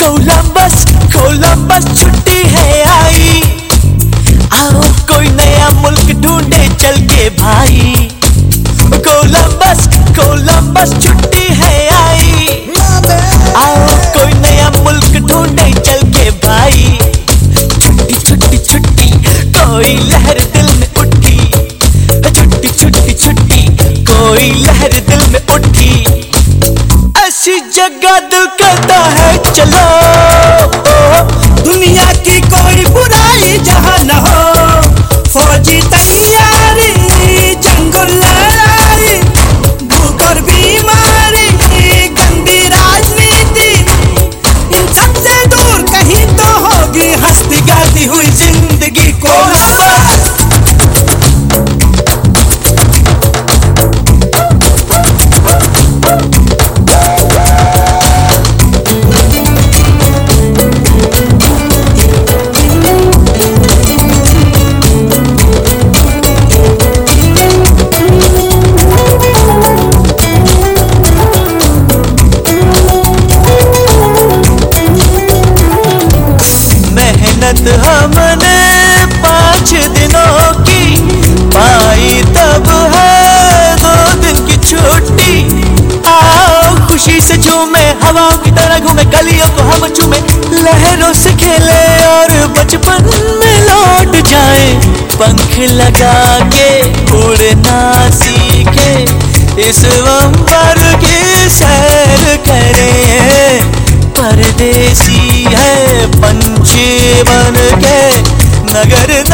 Columbus Columbus छुट्टी है आई। आओ, कोई नया मुल्क ढूंढे, चल के भाई। कोलंबस कोलंबस छुट्टी है आई। आओ, कोई नया मुल्क ढूंढे, चल के भाई। छुट्टी छुट्टी छुट्टी, कोई जगह दिल करता है चलो। दुनिया की कोई बुराई जहाँ झूमे हवाओं की तरह घूमे, गलियों को हम चूमे। लहरों से खेले और बचपन में लौट जाए। पंख लगा के, उड़ना सीखे। इस वंबर की सैर करें। परदेसी है, पंछी बन के, नगर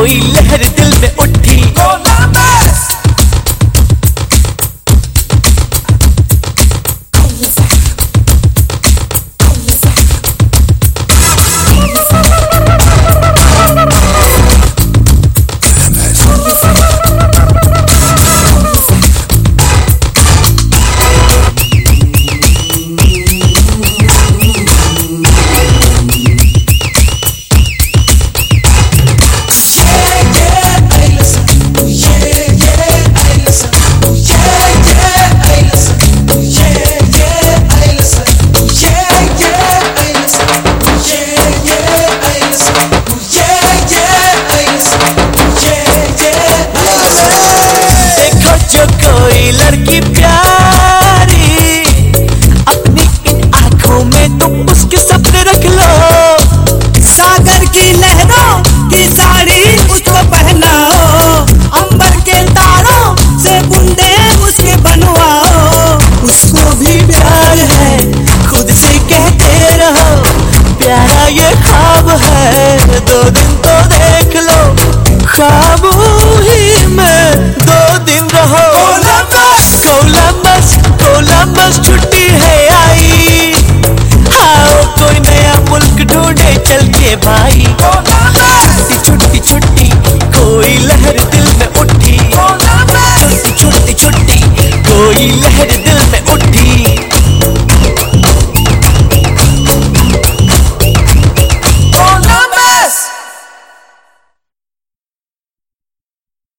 oírle